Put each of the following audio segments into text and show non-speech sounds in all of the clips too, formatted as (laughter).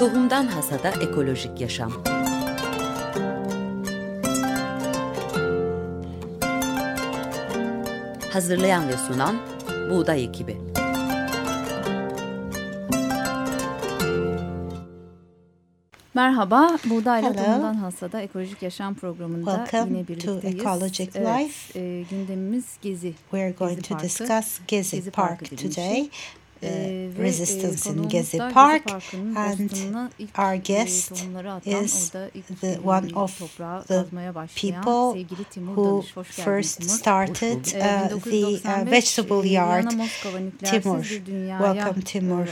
Tohumdan Hasada Ekolojik Yaşam Hazırlayan ve sunan Buğday Ekibi Merhaba, Buğdayla Tohumdan Hasada Ekolojik Yaşam programında Welcome yine birlikteyiz. to Ecologic evet, Life. E, gündemimiz Gezi. We're going Gezi to Parkı. discuss Gezi, Gezi Park dediğim today. Uh, resistance in Gezi Park and our guest is the one of the people who Danış. Hoş geldin first started uh, the uh, vegetable yard. Viyana Moskova nükleersiz Timur, welcome Timur.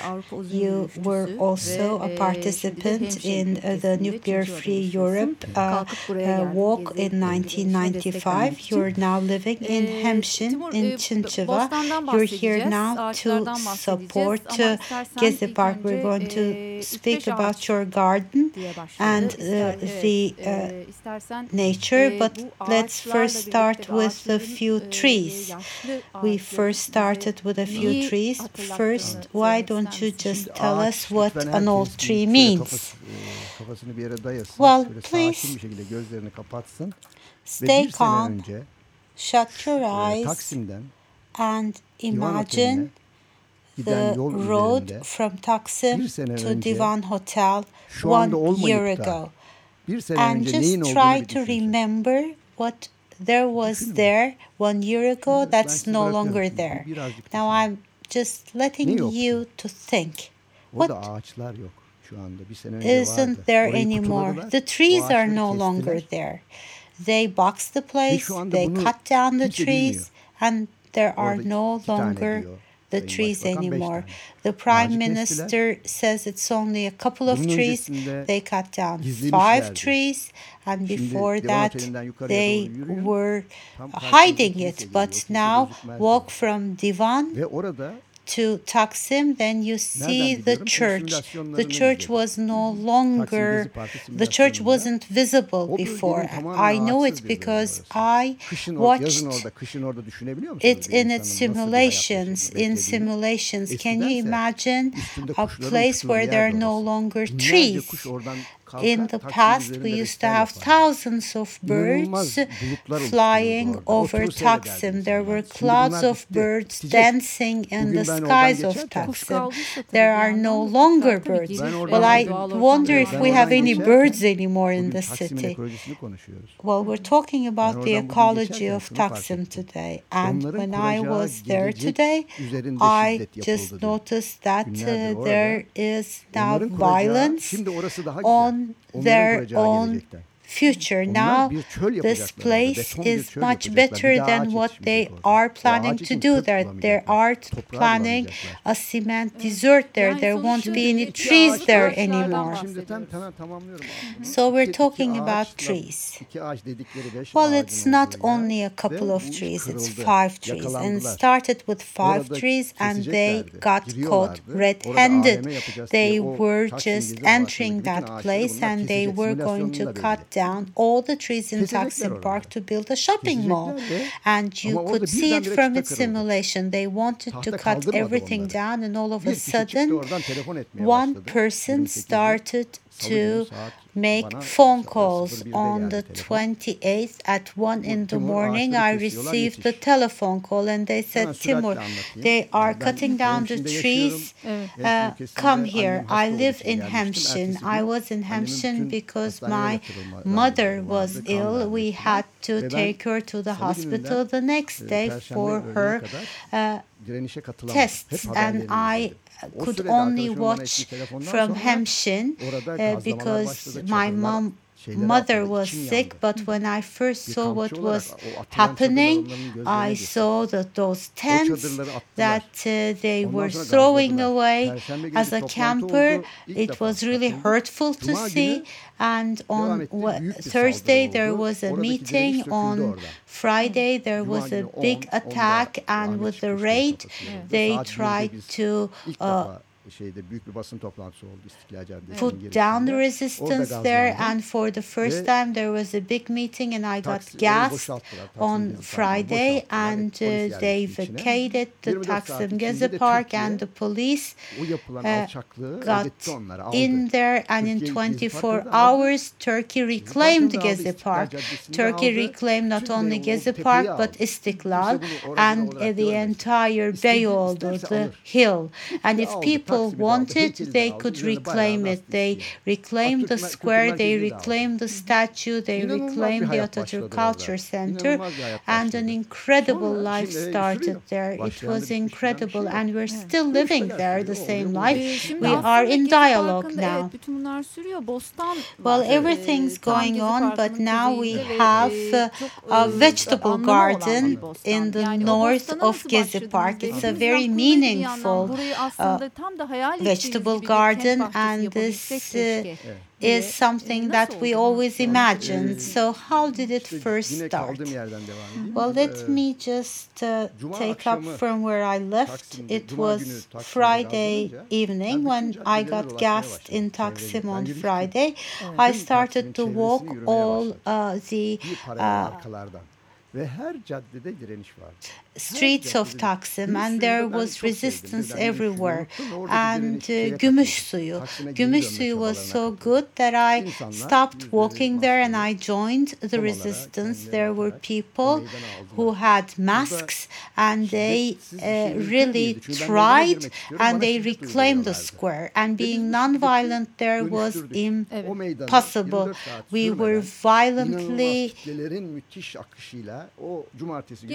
You were also a participant in uh, the nuclear-free Europe uh, uh, walk in 1995. You're now living in Hemşin in Chinchiva. You're here now to bahsedeceğiz support ama uh, Gezi Park. We're going to speak about your garden and uh, the uh, nature, but let's first start with a few trees. We first started with a few trees. First, why don't you just tell us what an old tree means? Kafası, kafasını bir yere dayasın. Well, Şöyle please sakin bir şekilde gözlerini kapatsın. Ve Stay calm, shut your eyes, and imagine Oteli'ne giden the road from Taksim to Divan Hotel one year ago. And just try to remember what there was there one year ago that's no longer there. Now. I'm just letting you to think. What ağaçlar yok şu anda. Bir sene önce vardı. isn't there anymore? The trees are no longer there. They boxed the place, they cut down the trees, and there are no longer the trees anymore. The prime minister says it's only a couple of trees. They cut down five trees, and before that they were hiding it. But now walk from Divan to Taksim, then you see the church. The church was no longer, the church wasn't visible before. I know it because. I watched orada, kışın orada düşünebiliyor musunuz? it in its nasıl bir hayat simulations. In simulations, can you imagine a place where there are no longer trees? Kuş oradan kalkar, In the past, we used to have thousands of birds flying over Oturur Taksim. There were insanlar. Şimdi bunlar clouds of birds dancing in the skies of geçerken- Taksim. There are no longer birds. Ben gelir. oradan- Well, I wonder if we have any birds anymore in the city. Well, we're talking about the ecology of şunu Taksim today. And when I was there today, I just noticed that uh, there is now Onların violence şimdi orası daha güzel. Onların their own. Future. Now, this place is much better than what they are planning to do there. They are planning a cement desert there. There won't be any trees there anymore. Şimdi tam tamam tamamlıyorum. So we're İki- iki talking about trees. iki ağaç dedikleri beş Well, it's not only a couple of trees, it's five trees. And started with five trees and they got caught red-handed. They were just entering that place and they were going to cut belli. Down all the trees in Taksim. Park to build a shopping mall. And you could see it from its simulation. They wanted to cut everything down and all of a sudden oradan telefon etmeye one person started to make phone calls on the 28th at 1 in the morning. I received the telephone call and they said, Timur, they are cutting down the trees. Uh, come here. I live in. Hemşin. I was in Hemşin because my mother was ill. We had to take her to the hospital the next day for her uh, tests. and I could only watch from Hemşin uh, because my mom mother was sick but when I first saw what was o atılan çadırlar happening I saw that those tents that uh, they were throwing away as a camper. it was really hurtful to see and on devam etti. wa- Büyük bir Thursday there was a meeting on. Friday there was a big attack and with the raid they tried to uh, şeyde büyük bir basın toplantısı oldu İstiklal Caddesi'nin put down the resistance there and for the first time there was a big meeting and I got gassed on Friday and uh, they vacated the 24 saat Taksim Gezi Park and the police uh, got ödetti onlara aldı. in there and in 24 Parkı'nı da aldı. hours Turkey reclaimed Gezi Park. Turkey reclaimed not only Gezi Park but Istiklal Kimse bunu orijinal and the entire Beyoğlu, the hill. And if aldı, people Taksim'i de aldı, wanted, they could reclaim it. They reclaimed the square, they Merkezi'ni de aldı. reclaimed the statue, they reclaimed the hayat Atatürk. Culture Center, İnanılmaz bir hayat and an incredible life started there. It was bitmiş filan bir incredible, and we're still living there the same life. We are in dialogue now. Evet, bütün bunlar sürüyor. Bostan Well, everything's going on, but now we have uh, çok, a vegetable anlamı olan bir garden in the north of nasıl Gezi? Park. It's a very aklımda bir yandan meaningful burayı aslında tam da hayal ettiğiniz vegetable garden and this, uh, is something that we always imagined. So how did it first start? kaldığım yerden devam edeyim. Well, let me just uh, take up from where I left. It was Friday evening when I got gassed in. Taksim on Friday. I started to walk all uh, the bir paralel uh, arkalardan. Ve her caddede direniş vardı. streets of caddede- Taksim and there was resistance Birden Gümüş suyunu everywhere. unuttum ve oradaki And direniş uh, şeye gümüş katıldım. suyu. Taksim'e geri Gümüş dönme suyu was so good that I stopped walking there and I joined the resistance. There were people who had masks and they uh, really değildi. Çünkü ben yoluma tried and they reclaimed the square. And being non-violent there was dönüştürdük. Evet. O meydanı impossible. We were violently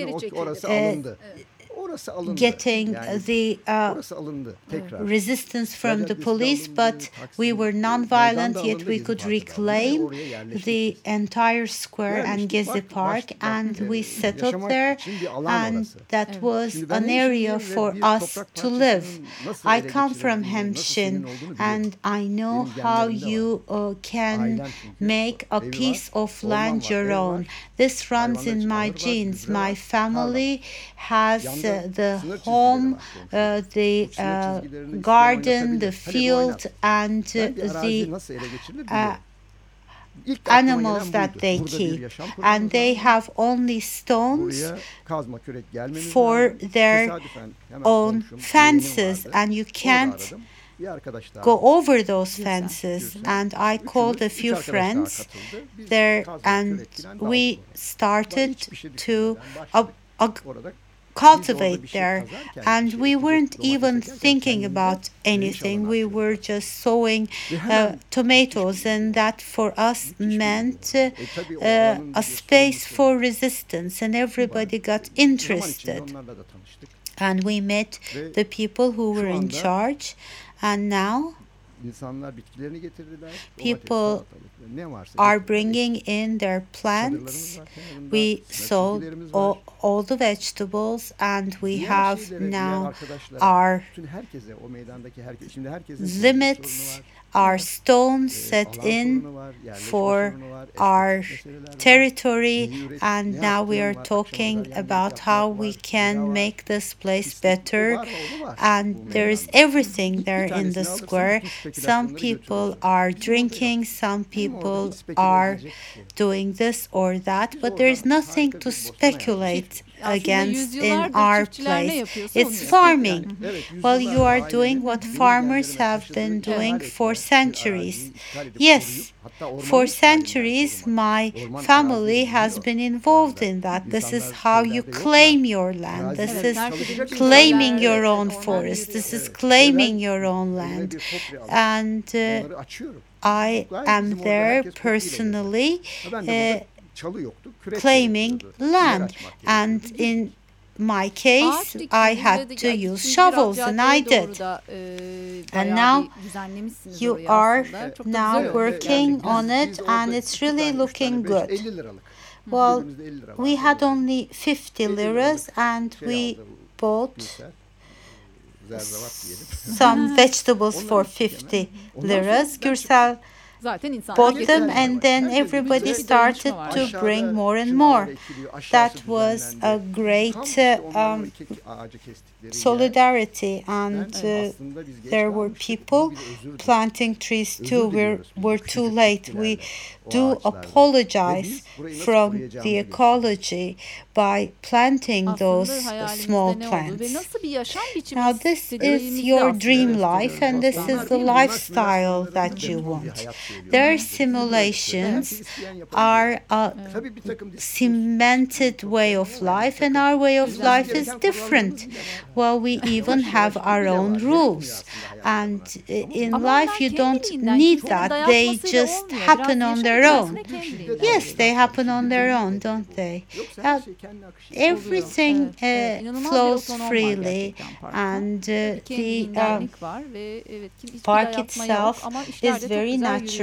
inanılmaz alındı. Evet. Akışıyla o cumartesi günü Geri o- çekildi. orası alındı. Getting Yani the uh, orası alındı tekrar. resistance from the police, alındı, but we were non-violent, yet we could Parkı da alındı ve reclaim the entire square and Yerleştik, Gezi baktık, Park, and baktık, we settled there, için bir alan and orası. that was an area for us to live. I come from geçirebildiğini, Hemşin, and I know how you uh, can make a piece of land your own. This runs in my genes. My family has Yanda the home, uh, the uh, garden, the oynatabilir. Hadi bu oynat. field, and uh, the nasıl ele geçirilir uh, biliyorum. İlk aklıma animals that they keep. And they have only stones Buraya kazma kürek gelmemiz for their own fences, and you can't aradım. Bir arkadaş daha go over those fences. And I called a few friends there, and we started to uh, uh, cultivate there. And we weren't even thinking about anything. We were just sowing uh, tomatoes, and that for us meant uh, uh, a space for resistance, and everybody got interested. onlarla da tanıştık. And we met the people who were in charge. And now insanlar bitkilerini getirdiler. People domates, salatalık, ne varsa are bringing in their plants. Çadırlarımız var kenarında, We sold all. All the vegetables, and we have now our bütün herkese o meydandaki herkes şimdi herkesin sorunu limits, our stones set in sorunu var, yerleşme for sorunu var, estetik our territory, and now we are talking about how we can make this place better. var, o var And there is everything there in the square. Some people are Bizim orada yok. drinking, some people are edilecek bir şey yok. doing this or that, but there's nothing to bir bostan Aslında against in our place. It's farming. Yani, evet, Well, you are doing what farmers have been doing for centuries. araziyi işgal edip Yes, koruyup, hatta ormanı For centuries, my family has been involved in that. This is how you claim your land. This is herkes çalışacak için claiming your own forest. This is claiming your own land. bir kopya alıp And uh. I am there herkes kopyayla gezer. personally Ha ben de uh, burada çalı yoktu. Kürek claiming land. And in my case, I had to use shovels, and I did. And now you are aslında. Çok da now working on it, and it's really looking good. Well, Cebimizde 50 lira we had only 50 50 liras, and we bought Gülser. Zerzevat diyelim. some (laughs) vegetables for 50 Ondan sonra liras. Gürsel zaten insanlar bought them and then everybody started to bring more and more. That was a great uh, um, iki ağacı kestikleri yer. solidarity and uh, aslında biz geç there were people planting trees too. We're, we're too late. We do apologize biz burayı nasıl from the ecology by planting those small plants. ve nasıl bir yaşam biçimi Now this is your dream life and this is the lifestyle that you want. Their simulations are a Tabii bir takım cemented way of life and our way of life is different. Well, we even have our own rules. And uh, in life, you don't need that. They just happen on their own. Yes, they happen on their own, don't they? Yoksa Yeah, her şey kendi akışı. Everything uh, flows freely, and uh, the kendiliğindenlik var ve evet kim hiçbir park itself ama işler de is very natural.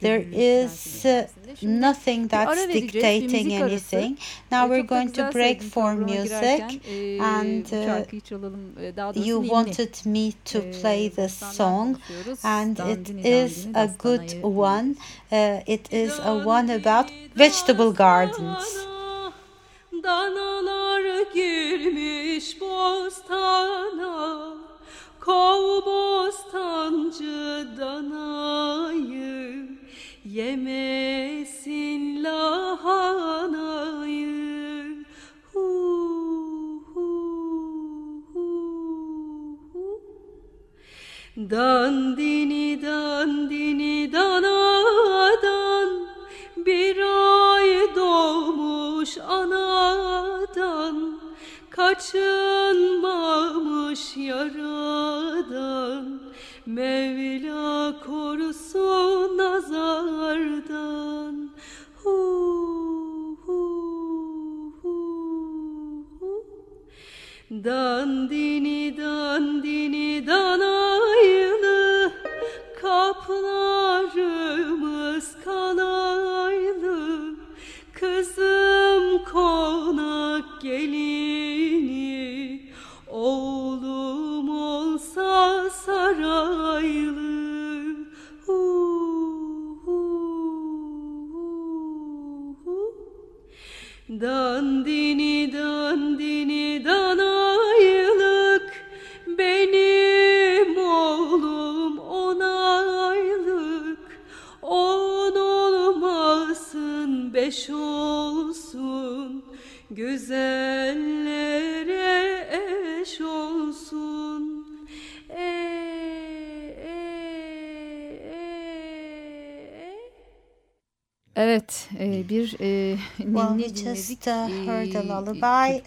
There is uh, nothing that's dictating anything. Now we're going to break for music. E, and, uh, şarkıyı çalalım. Daha doğrusu You wanted me to play this song, and it is a good one. Uh, it is a one about vegetable gardens. Danalar girmiş bostana Kov danayı Yemesin lahanayı hu, hu, hu, hu. Dandini dandini danadan bir ay doğmuş anadan kaçınmamış yaradan Mevla korusun nazardan. Hu, hu, hu, hu. Dandini dandini danaylı Kaplarımız kalaylı Kızım konak gelini Dandini dandini danaylık benim oğlum on aylık. On olmasın beş olsun. Güzellere eş olsun. E, e, e, e. Evet, e, bir e, Well, ninni we just, uh, heard a lullaby,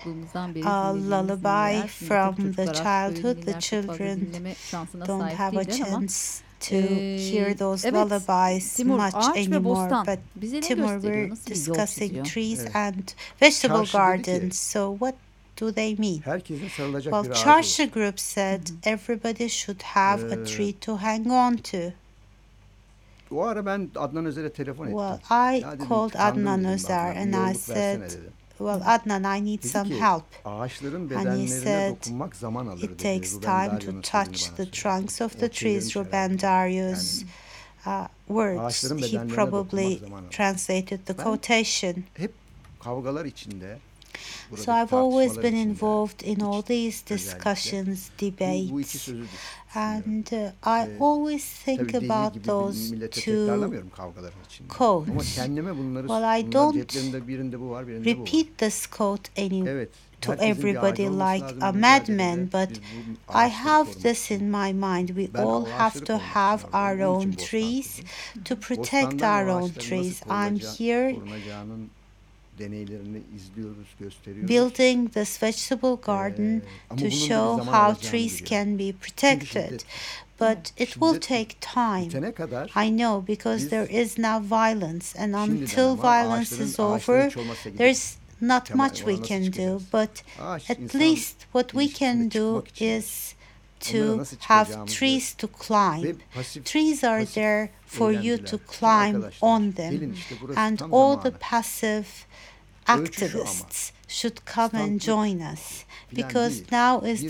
a lullaby from the çocuklar artık böyle childhood. The ninniler çok fazla children don't have a chance to hear those evet, lullabies Timur, much anymore. But bize Timur, gösteriyor? we're Nasıl bir yol discussing çiziyor? trees Evet. and vegetable Çarşı dedi ki- gardens. So what do they mean? Well, bir ağacı Charshi olsun. group said everybody should have a tree to hang on to. O ara ben Adnan Özer'e telefon ettim. Well, I dedim, called Adnan Özer "bana and I yolluk versene," said. Well, Adnan, I need Dedi some ki, help. Ağaçların he bedenlerine said, dokunmak zaman alır It dedi. takes time to touch the trunks of the trees, Ruben. Dario's uh, words. He probably translated the Ben- quotation. Hep kavgalar içinde. So I've always been involved in all these discussions, Bu, bu iki debates, and uh, I always think about those two quotes. Ama kendime bunları Well, I don't ceplerimde birinde bu var birinde bu var. repeat this quote any to everybody like a madman, but I have this in my mind. We all have to have our own trees to protect our own trees. I'm here deneylerini izliyoruz, gösteriyoruz. building this vegetable garden Ee, to bunun da bir show how trees can be protected. But it will take time. I know because there is now violence, and until violence is over, hiç olmazsa gidip there's not much we can do. But at least what we can do is to have trees to climb. Trees are there for you to climb on them. gelin işte burası And all the passive Ölçü şu ama, activists should come and join us because now is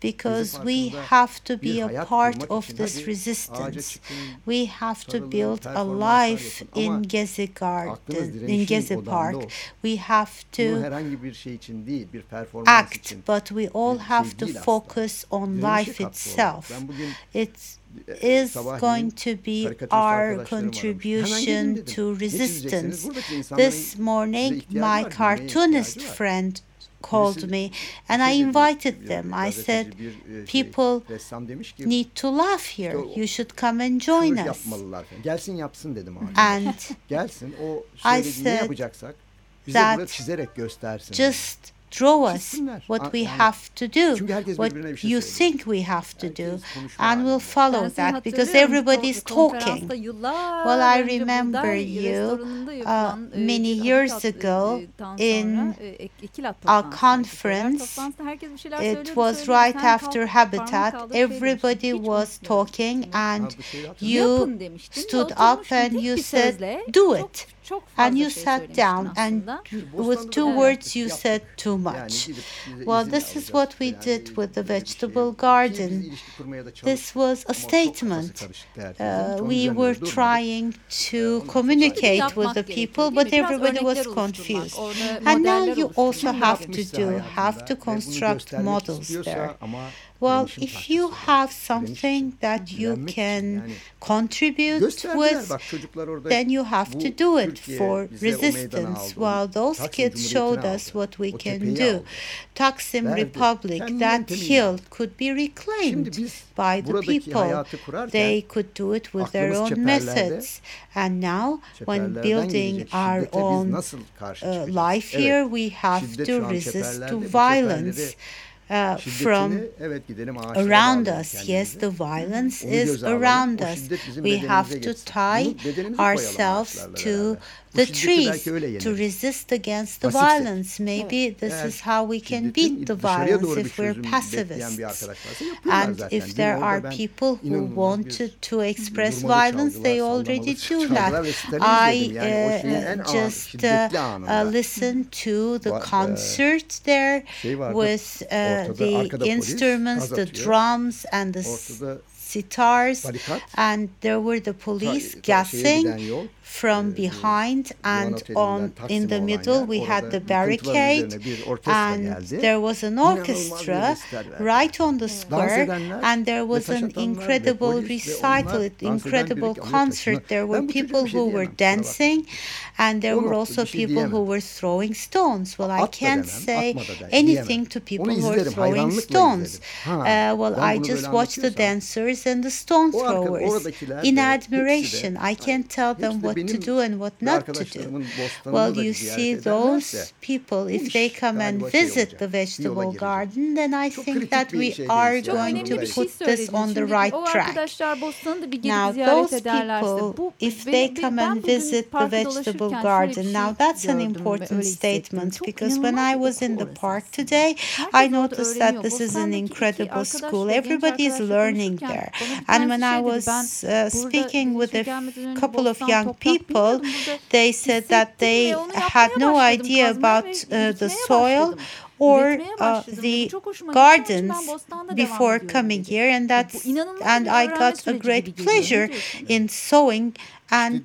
because we have to be a part of this resistance. We have to build a life in Gezi Garden, in Gezi Park. We have to act, but we all have to focus on life itself. It's is going to be our contribution to resistance. This morning, my cartoonist friend called me and I invited them. I said, e, şey, people need to laugh here. You should come and join us. Gelsin yapsın dedim And Gelsin o I ne yapacaksak bize burada çizerek göstersin. Just Draw us what we have to do, what you think we have to do, and we'll follow that because everybody's talking. Well, I remember you uh, many years ago in a conference. It was right after Habitat. Everybody was talking, and you stood up and you said, Do it and you sat down and with two words you said too much. Well, this is what we did with the vegetable garden. This was a statement. Uh, we were trying to communicate with the people, but everybody was confused. And now you also have to do, have to construct models there. Well, if you have something that you can contribute with, then you have to do it for resistance. While those kids showed us what we can do. Taksim Republic, that hill could be reclaimed by the people. They could do it with their own methods. And now, when building our own uh, life here, we have to resist to violence. Uh, from around us. Yes, the violence is around us. We have to tie ourselves to the trees to resist against the violence. Maybe this is how we can beat the violence if we're pacifists. And if there are people who want to, to express violence, they already do (laughs) that. I uh, uh just uh, uh, listened to the concert there with uh, the instruments, the drums, and the sitars, and there were the police gassing from behind and on in the middle we had the barricade and there was an orchestra right on the square and there was an incredible recital incredible concert. There were people who were dancing and there were also people who were throwing stones. Well I can't say anything to people who are throwing stones. uh, well I just watched the dancers and the stone throwers. in admiration I can't tell them what to do and what not to do. Well, you see those people, if they come and visit the vegetable garden, then I think that we are going to put this on the right track. Now, those people, if they come and visit the vegetable garden, now that's an important statement because when I was in the park today, I noticed that this is an incredible school. Everybody is learning there. And when I was uh, speaking with a couple of young people, people, they said that they had no uh, idea about uh, the soil or uh, the gardens before coming here and that's and I got a great pleasure in sowing and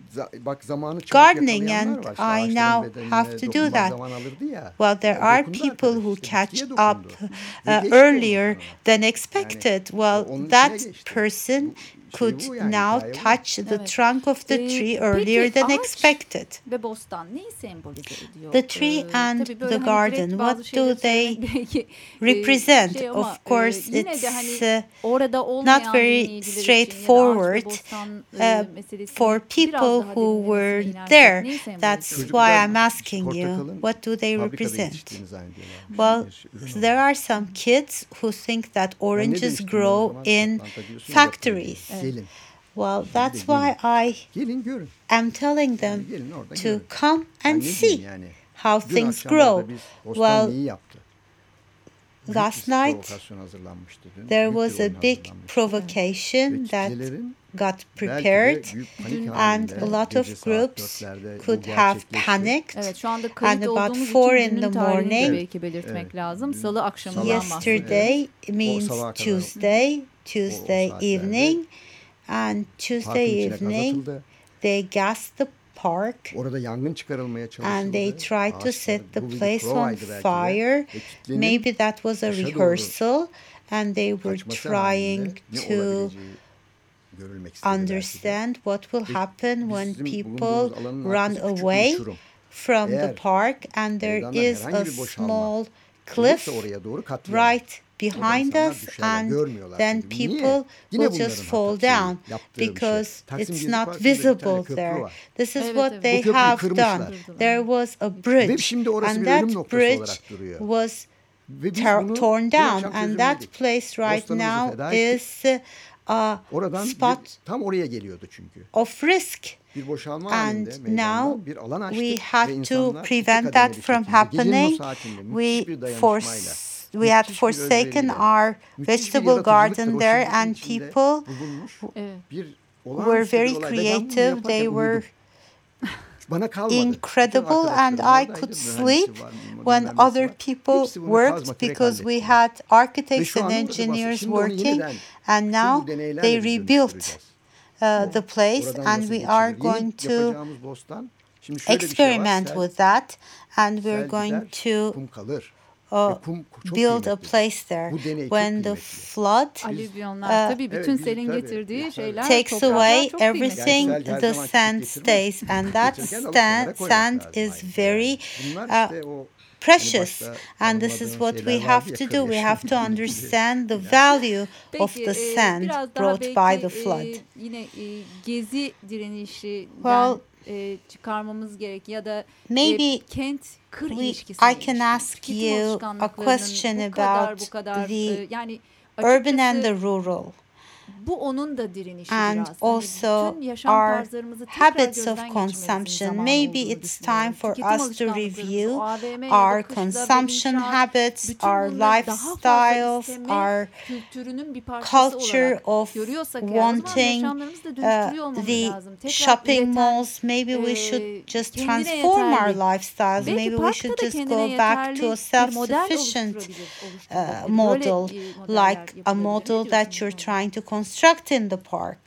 gardening, and I now have to do that. Well, there are people who catch up uh, earlier than expected. Well, that person could now touch the trunk of the tree earlier than expected. The tree and the garden, what do they (laughs) represent? Of course, it's uh, not very straightforward uh, for people who were there. That's why I'm asking you, what do they represent? Well, there are some kids who think that oranges grow in factories. Well, that's why I am telling them to come and see how things grow. Well, last night there was a big provocation that lot prepared and a lot of groups could have panicked. Evet şu anda And about four in the morning. belki belirtmek Evet. lazım. Salı akşamından Sabah. bahsediyoruz. Yesterday means. Tuesday, Tuesday evening, and Tuesday evening they gassed the park Orada yangın çıkarılmaya and they tried to set the place on provaydı belki de. fire. Maybe that was a rehearsal, and they were kaçması trying halinde to understand what will happen when people run arkası küçük bir away from the park, and there meydandan is herhangi a small cliff Olursa oraya doğru katliam. right behind us, and then people will just fall down yaptığı bir şey. because it's not Parkı'nda bir tane visible there. This is what they have done. There was a bridge, and that bridge was Ve biz tor- bunu torn down, and that place right now is ettik. Is a Oradan bir- spot tam oraya geliyordu çünkü. of risk. Bir boşalma And halinde now bir alan açtık we ve had to prevent that from şekilde gecenin o happening. We müthiş force we had forsaken our vegetable garden there, and people Evet. were very olay. Ve ben bunu creative. They were uyudum. Bana kalmadı. Incredible, and I could sleep mühendisi var, bilmem when other people worked because we had architects and engineers basın. Şimdi onu working, and now they rebuilt uh, the place, and we are going to yapacağımız bostan. Şimdi şöyle bir şey var, experiment with that, and we're going to. Uh, Ve kum çok build a place there. Bu deney çok When the flood uh, tabii bütün selin getirdiği şeyler takes away everything, Yani sel her the sand stays, and that Getirirken alıp sand, kenara koymak sand lazım is very uh, precious. and this is what we have to do. We have to understand the value of the sand brought by the flood. yine gezi direnişinden Well, e, çıkarmamız gerek ya da maybe e, kent kır we- ilişkisine I can ask tüketim you a question bu kadar, about bu kadar, the e, yani urban and the rural bu onun da direnişi and biraz. Also our habits of consumption. Maybe it's time for Tüketim us to review o AVM ya da our consumption habits, our lifestyles, our kültürünün bir parçası culture of görüyorsak eğer o zaman wanting uh, the shopping malls. Maybe we should just transform our lifestyles. Maybe we should just go back to a yeterli bir model self-sufficient uh, model, like a model that you're trying to construct in the park.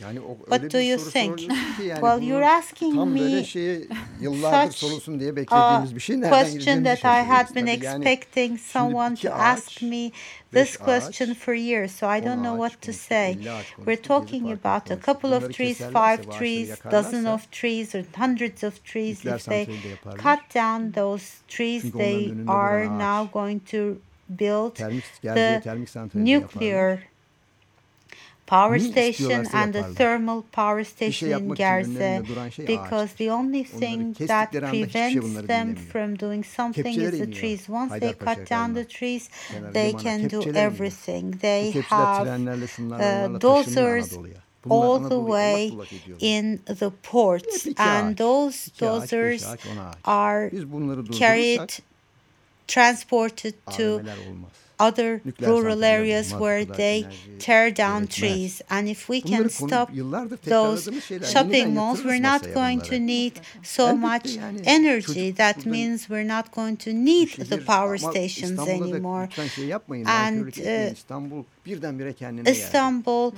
yani o What do bir you think? yani Well, you're asking tam me böyle şeyi yıllardır such sorulsun diye a beklediğimiz bir şey. Nereden question that I had been tabii. Yani expecting someone to ağaç, ask me this question ağaç, for years, so I don't know what to say. We're talking about a couple of trees, five trees, dozen of trees, or hundreds of trees. If they santrali de yaparlar. cut down those trees, they are now going to Termik, the termik santrali yaparlar. nuclear power station and the thermal power station in Gerze şey because ağaçtır. the only thing that şey prevents them dinlemiyor. from doing something is the iniyor trees. Once they cut down the trees, Kenara, they limana can do iniyor. everything. They have uh, dozers all the way allak bullak ediyorlar. in the ports, and those dozers ağaç, on ağaç. are Biz bunları durdurursak carried, transported to other rural areas where they tear down trees. And if we can stop those shopping malls, we're not going to need so much energy. That means we're not going to need the power stations anymore. lütfen şey yapmayın. And, uh, İstanbul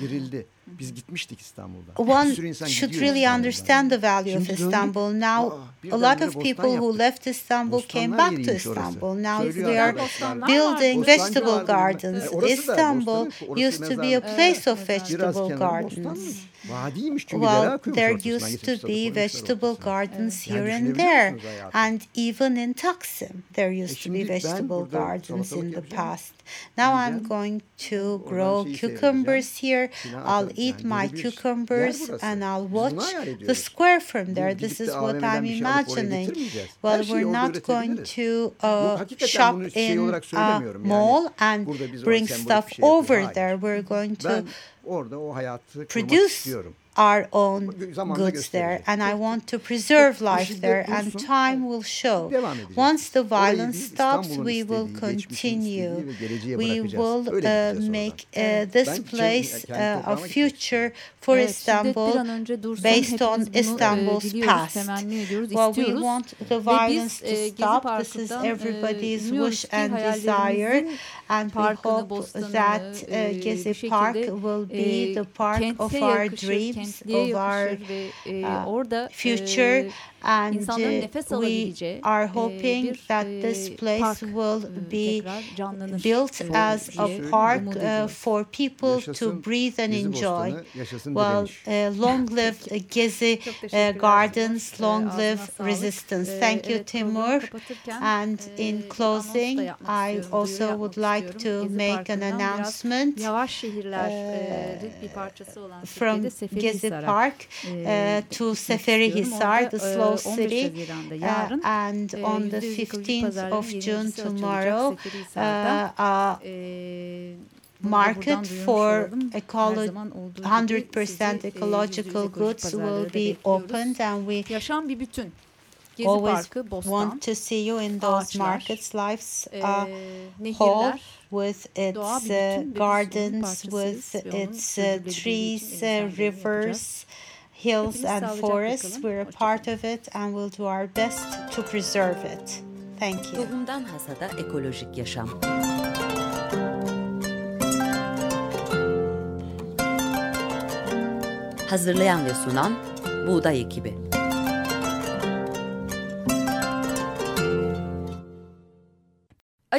birdenbire kendine geldi. Istanbul Dirildi. Biz gitmiştik İstanbul'da. one Bir sürü insan should really İstanbul'dan. understand the value of Şimdi döndük. Istanbul. Now, Aa, a lot of bostan people who left Istanbul came back to yeriymiş orası. Istanbul. Now Söylüyor they are. Bostanlar building. Bostancı vegetable gardens. Orası da Istanbul used to be a place of vegetable kenarı gardens. Bostanmış. Vadiymiş çünkü Well, there used to be vegetable gardens Yani here and there. And even in Taksim, there used to be vegetable gardens in the past. Now I'm going to grow cucumbers here. I'll eat my böyle bir yer cucumbers and I'll watch the square from there. This is what I'm bir şey alıp oraya imagining. Well, we're not going to uh, shop in a mall and burada biz o bring stuff bir şey yapıyoruz. over there. We're going to Ben orada o hayatı kurmak produce istiyorum. our own Zamanla goods there, and I want to preserve life şiddet there, and time will show. Once the violence değil, stops, we will continue. istediği ve geleceğe We will uh, make uh, this Ben place uh, a future for Evet, Istanbul bir an önce dursun. based on Hepimiz bunu, Istanbul's past. temenni Well, we want the violence biz, to stop. This is everybody's wish and desire, hayallerimizin and we hope that e, uh, Gezi Park will be e, the park of our yakışır, dreams, of our e, uh, orada future. e, and uh, nefes we alabileceği are e, hoping bir that this place park will be canlanır built as a park uh, for people Yaşasın to breathe and enjoy. Bostanı, Well, uh, long live Gezi uh, Gardens, long live resistance. Thank you, Timur. And in closing, anons da yapmak I also would yapmak like istiyorum. to Gezi make an Parkı'ndan biraz announcement Yavaş şehirlerin bir parçası olan from Türkiye'de Gezi Seferihisar'a Park e, uh, gitmek to istiyorum. Seferihisar, Orada, the e, slow 15 city. Haziran'da Uh, yarın and e, on the %100 ekolojik 15th pazarın of yeni June ofisi açılacak tomorrow, Seferihisar'da. uh, uh, E, bunu da market buradan duyurmuş for olalım. Her ecolo- zaman olduğu gibi 100% sizi, e, ecological %100 goods ekolojik pazarlara will da be bekliyoruz. opened and we Yaşam bir bütün. Gezi always Parkı, Bostan, want to see you in those ağaçlar, markets lives e, uh, nehirler, whole with doğa its uh, gardens with its uh, trees uh, rivers hills and forests we're a part of it and we'll do our best to preserve it. Thank you. Tohumdan Hasada Ekolojik Yaşam. Hazırlayan ve sunan Buğday Ekibi